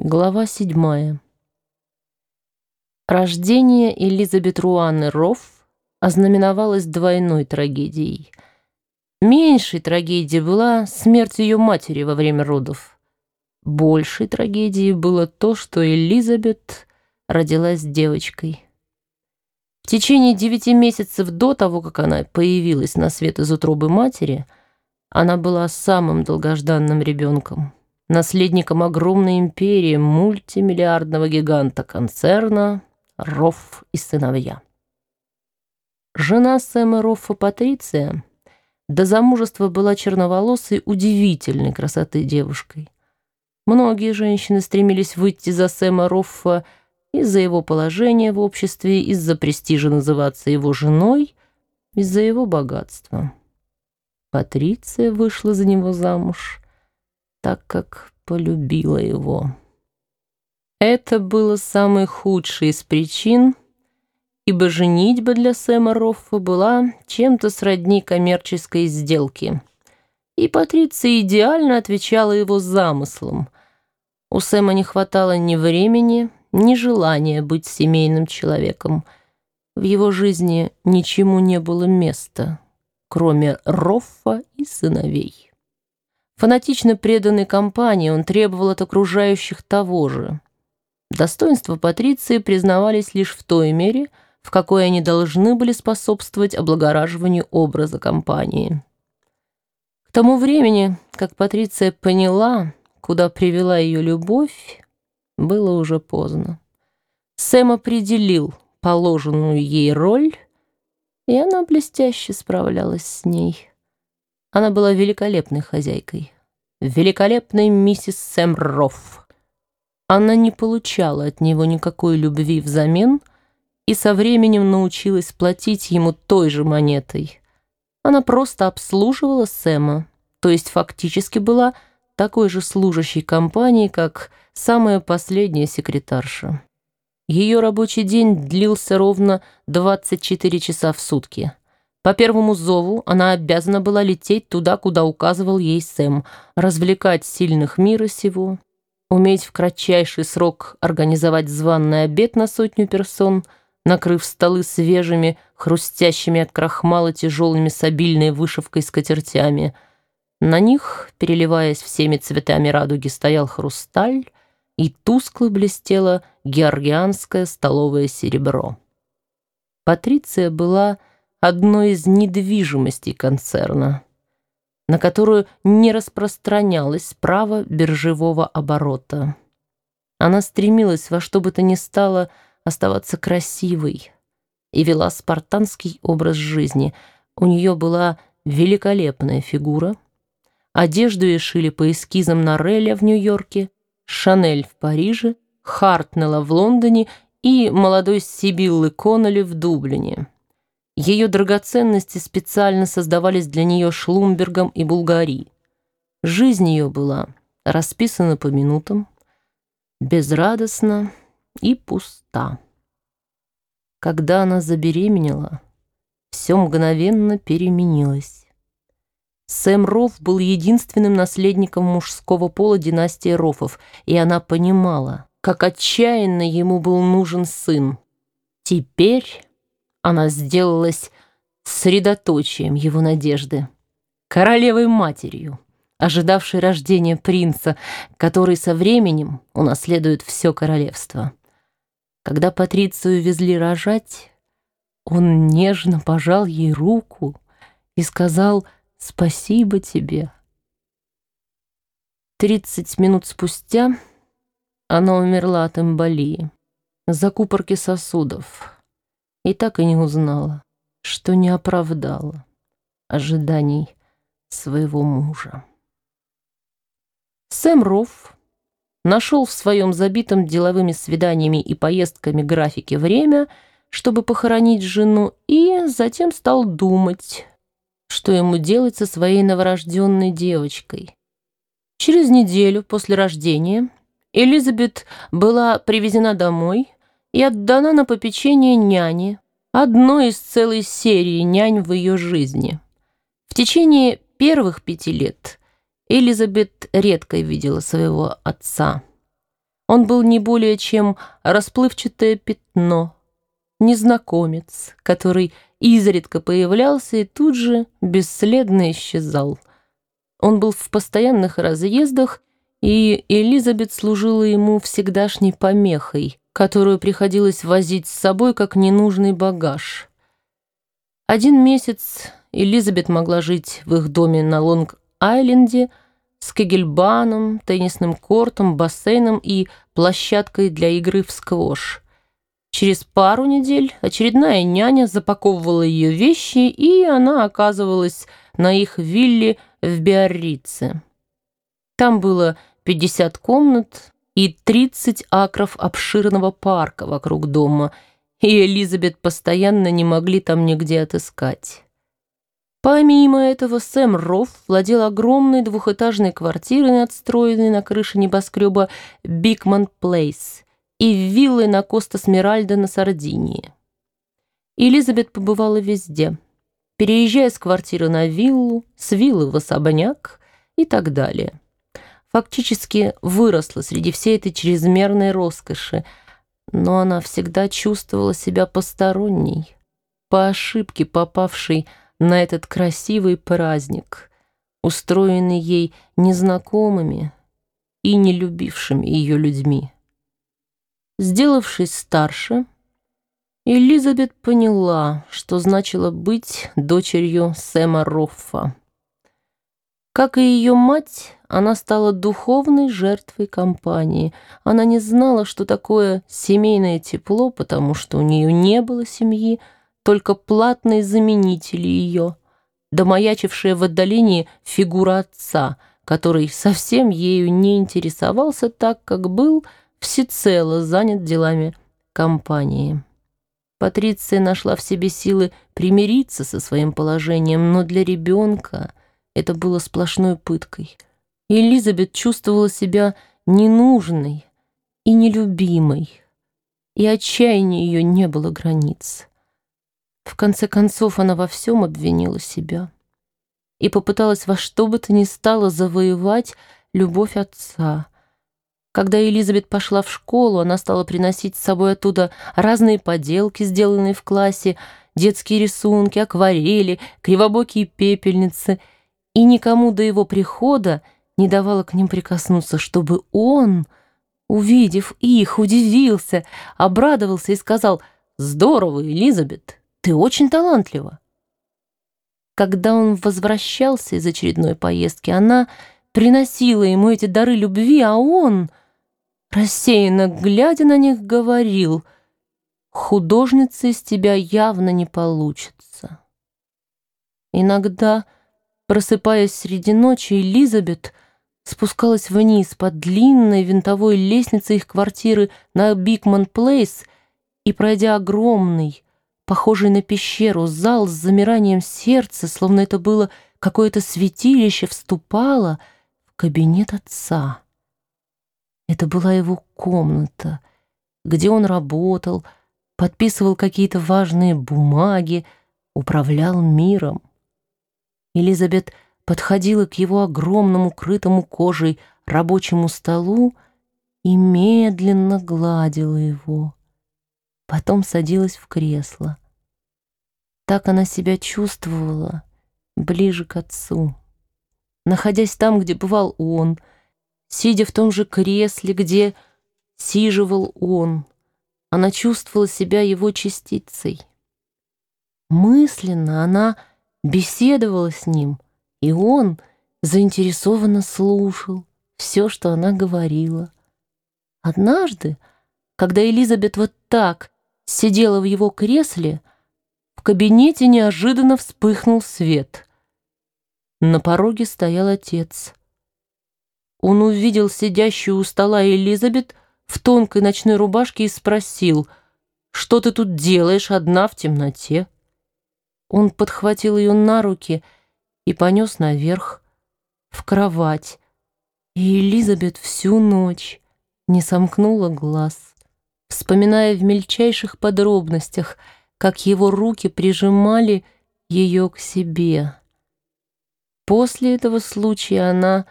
Глава седьмая. Рождение Элизабет Руанны Рофф ознаменовалось двойной трагедией. Меньшей трагедией была смерть ее матери во время родов. Большей трагедией было то, что Элизабет родилась девочкой. В течение девяти месяцев до того, как она появилась на свет из утробы матери, она была самым долгожданным ребенком наследником огромной империи мультимиллиардного гиганта концерна Рофф и сыновья. Жена Сэма Роффа Патриция до замужества была черноволосой, удивительной красоты девушкой. Многие женщины стремились выйти за Сэма Роффа из-за его положения в обществе, из-за престижа называться его женой, из-за его богатства. Патриция вышла за него замуж — так как полюбила его. Это было самой худшей из причин, ибо женитьба для Сэма Роффа была чем-то сродни коммерческой сделке, и Патриция идеально отвечала его замыслам. У Сэма не хватало ни времени, ни желания быть семейным человеком. В его жизни ничему не было места, кроме Роффа и сыновей. Фанатично преданный компании, он требовал от окружающих того же. Достоинства Патриции признавались лишь в той мере, в какой они должны были способствовать облагораживанию образа компании. К тому времени, как Патриция поняла, куда привела ее любовь, было уже поздно. Сэм определил положенную ей роль, и она блестяще справлялась с ней. Она была великолепной хозяйкой, великолепной миссис Сэм Рофф. Она не получала от него никакой любви взамен и со временем научилась платить ему той же монетой. Она просто обслуживала Сэма, то есть фактически была такой же служащей компании, как самая последняя секретарша. Ее рабочий день длился ровно 24 часа в сутки. По первому зову она обязана была лететь туда, куда указывал ей Сэм, развлекать сильных мира сего, уметь в кратчайший срок организовать званный обед на сотню персон, накрыв столы свежими, хрустящими от крахмала тяжелыми с обильной вышивкой скатертями. На них, переливаясь всеми цветами радуги, стоял хрусталь, и тускло блестело георгианское столовое серебро. Патриция была одной из недвижимостей концерна, на которую не распространялось право биржевого оборота. Она стремилась во что бы то ни стало оставаться красивой и вела спартанский образ жизни. У нее была великолепная фигура. Одежду ей шили по эскизам Нореля в Нью-Йорке, Шанель в Париже, Хартнелла в Лондоне и молодой Сибиллы Коннелли в Дублине. Ее драгоценности специально создавались для нее Шлумбергом и Булгари. Жизнь ее была расписана по минутам, безрадостна и пуста. Когда она забеременела, все мгновенно переменилось. Сэм Рофф был единственным наследником мужского пола династии Роффов, и она понимала, как отчаянно ему был нужен сын. Теперь она сделалась средоточием его надежды, королевой матерью, ожидавшей рождения принца, который со временем унаследует все королевство. Когда Патрицию везли рожать, он нежно пожал ей руку и сказал «Спасибо тебе». Тридцать минут спустя она умерла от эмболии, закупорки сосудов, и так и не узнала, что не оправдала ожиданий своего мужа. Сэм Рофф нашел в своем забитом деловыми свиданиями и поездками графике время, чтобы похоронить жену, и затем стал думать, что ему делать со своей новорожденной девочкой. Через неделю после рождения Элизабет была привезена домой, и отдана на попечение няне, одной из целой серии нянь в ее жизни. В течение первых пяти лет Элизабет редко видела своего отца. Он был не более чем расплывчатое пятно, незнакомец, который изредка появлялся и тут же бесследно исчезал. Он был в постоянных разъездах, и Элизабет служила ему всегдашней помехой, которую приходилось возить с собой как ненужный багаж. Один месяц Элизабет могла жить в их доме на Лонг-Айленде с кегельбаном, теннисным кортом, бассейном и площадкой для игры в сквош. Через пару недель очередная няня запаковывала ее вещи, и она оказывалась на их вилле в Биаррице. Там было 50 комнат и 30 акров обширного парка вокруг дома, и Элизабет постоянно не могли там нигде отыскать. Помимо этого, Сэм Рофф владел огромной двухэтажной квартирой, отстроенной на крыше небоскреба Бикман Плейс и виллой на Коста-Смиральда на Сардинии. Элизабет побывала везде, переезжая с квартиры на виллу, с виллы в особняк и так далее фактически выросла среди всей этой чрезмерной роскоши, но она всегда чувствовала себя посторонней, по ошибке попавшей на этот красивый праздник, устроенный ей незнакомыми и не любившими ее людьми. Сделавшись старше, Элизабет поняла, что значило быть дочерью Сэма Роффа. Как и ее мать, она стала духовной жертвой компании. Она не знала, что такое семейное тепло, потому что у нее не было семьи, только платные заменители ее, домаячившая в отдалении фигура отца, который совсем ею не интересовался так, как был всецело занят делами компании. Патриция нашла в себе силы примириться со своим положением, но для ребенка это было сплошной пыткой. Элизабет чувствовала себя ненужной и нелюбимой, и отчаянию ее не было границ. В конце концов, она во всем обвинила себя и попыталась во что бы то ни стало завоевать любовь отца. Когда Элизабет пошла в школу, она стала приносить с собой оттуда разные поделки, сделанные в классе, детские рисунки, акварели, кривобокие пепельницы — и никому до его прихода не давала к ним прикоснуться, чтобы он, увидев их, удивился, обрадовался и сказал «Здорово, Элизабет, ты очень талантлива». Когда он возвращался из очередной поездки, она приносила ему эти дары любви, а он, рассеянно глядя на них, говорил «Художница из тебя явно не получится». Иногда Просыпаясь среди ночи, Элизабет спускалась вниз по длинной винтовой лестнице их квартиры на Бикман Плейс и, пройдя огромный, похожий на пещеру, зал с замиранием сердца, словно это было какое-то святилище, вступала в кабинет отца. Это была его комната, где он работал, подписывал какие-то важные бумаги, управлял миром. Элизабет подходила к его огромному крытому кожей рабочему столу и медленно гладила его. Потом садилась в кресло. Так она себя чувствовала ближе к отцу. Находясь там, где бывал он, сидя в том же кресле, где сиживал он, она чувствовала себя его частицей. Мысленно она беседовала с ним, и он заинтересованно слушал все, что она говорила. Однажды, когда Элизабет вот так сидела в его кресле, в кабинете неожиданно вспыхнул свет. На пороге стоял отец. Он увидел сидящую у стола Элизабет в тонкой ночной рубашке и спросил, «Что ты тут делаешь одна в темноте?» Он подхватил ее на руки и понес наверх, в кровать. И Элизабет всю ночь не сомкнула глаз, вспоминая в мельчайших подробностях, как его руки прижимали ее к себе. После этого случая она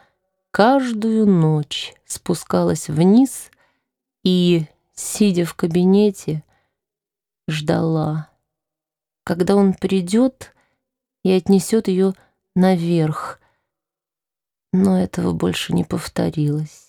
каждую ночь спускалась вниз и, сидя в кабинете, ждала, когда он придет и отнесет ее наверх, но этого больше не повторилось.